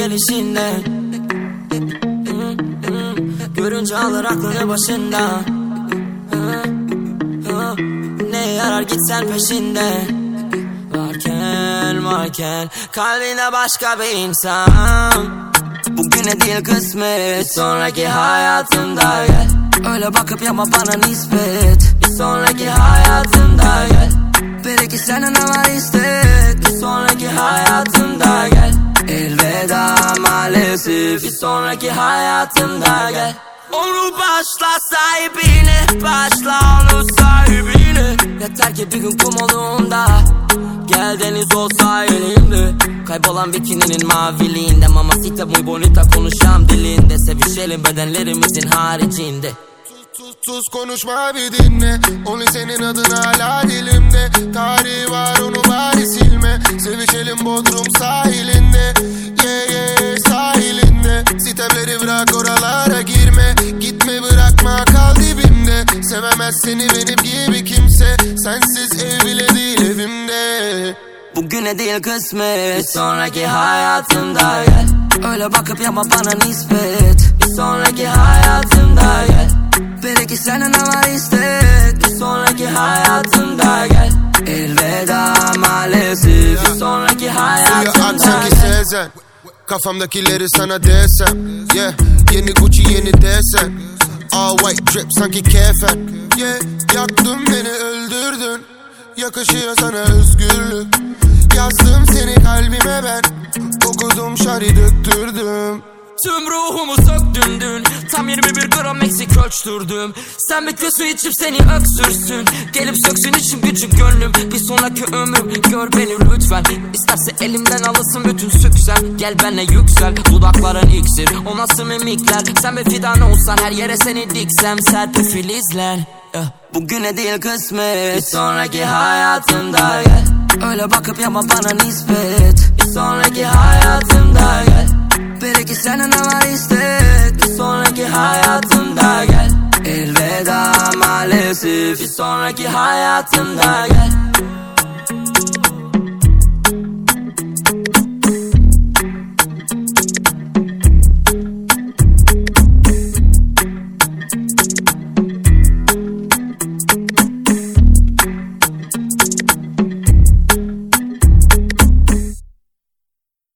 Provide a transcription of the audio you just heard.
gelişinde Görünce alır aklını başında Ne yarar gitsen peşinde. Varken varken kalbine başka bir insan. Bugüne değil kısmet Sonraki hayatımda gel. Öyle bakıp yapma bana nispet. Bir sonraki maalesef Bir sonraki hayatımda gel. Onu başla sahibine Başla. Onu sahibine. Yeter ki bir gün kum olduğunda Gel deniz olsa elimde. Kaybolan bikininin maviliğinde. Mamacita muy bonita konuşan dilinde. Sevişelim bedenlerimizin haricinde. Sus konuşma bir dinle. Onu senin adın hala dilimde. Tarihi var onu bari silme. Sevişelim Bodrum sahilinde Sevemez seni benim gibi kimse Sensiz ev bile değil evimde. Bugüne değil kısmet Bir sonraki hayatımda gel Öyle bakıp yapma bana nispet. Bir sonraki hayatımda gel Belki senden ne var istek. Bir sonraki hayatımda gel Elveda maalesef. Bir sonraki hayatımda gel Sezen Kafamdakileri sana desem Yeah. Yeni Gucci yeni desen All white drip sanki kefen. Yeah Yaktın beni öldürdün. Yakışıyor sana özgürlük Tüm ruhumu söktün dün Tam 21 gram eksik ölçtürdüm. Sen bekle su içip seni öksürsün. Gelip söksün içim gücüm gönlüm. Bir sonraki ömrüm gör beni lütfen. İsterse elimden alırsın bütün süksen Gel benle yüksel dudakların iksir. O nasıl mimikler? Sen bir fidan olsan her yere seni diksem. Serpil filizler. Eh, Bugüne değil kısmet. Bir sonraki hayatımda gel Öyle bakıp yapma bana nispet Bir sonraki hayatımda gel